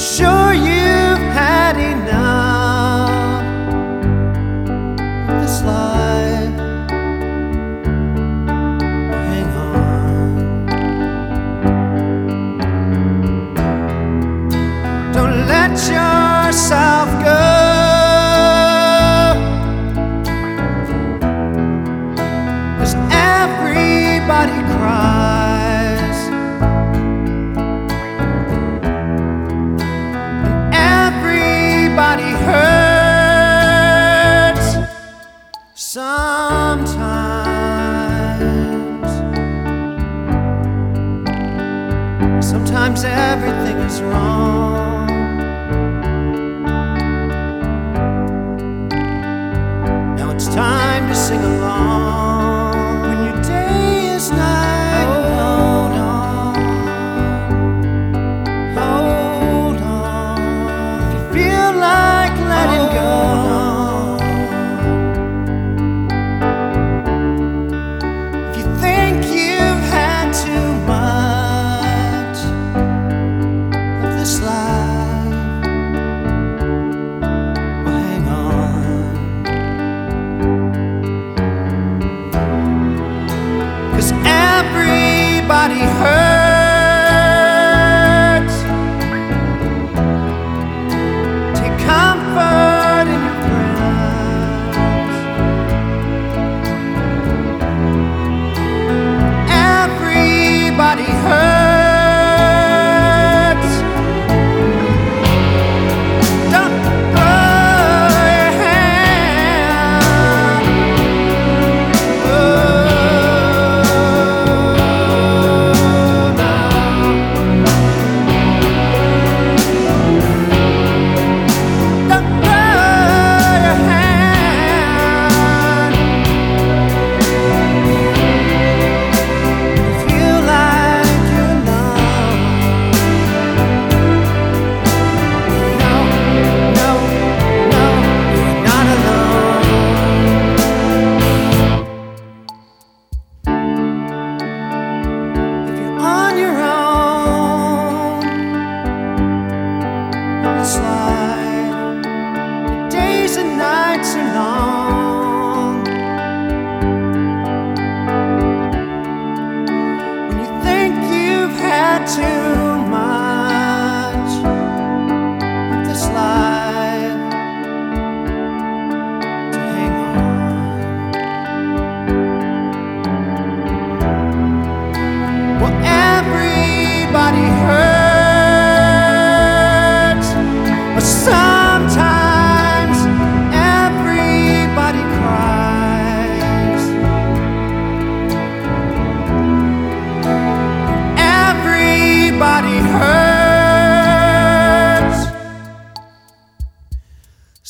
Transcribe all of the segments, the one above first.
sure you've Sometimes everything is wrong.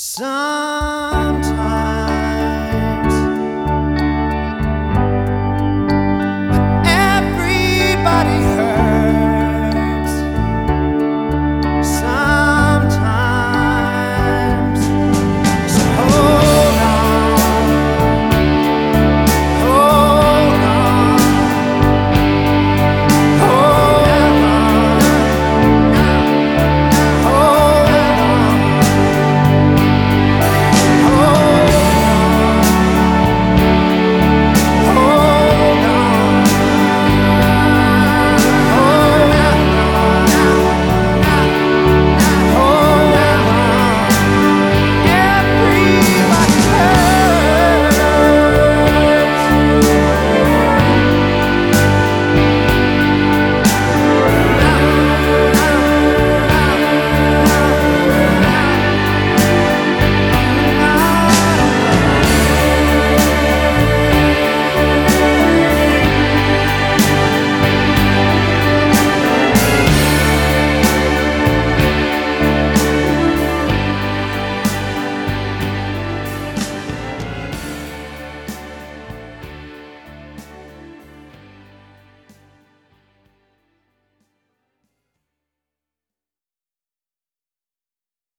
Some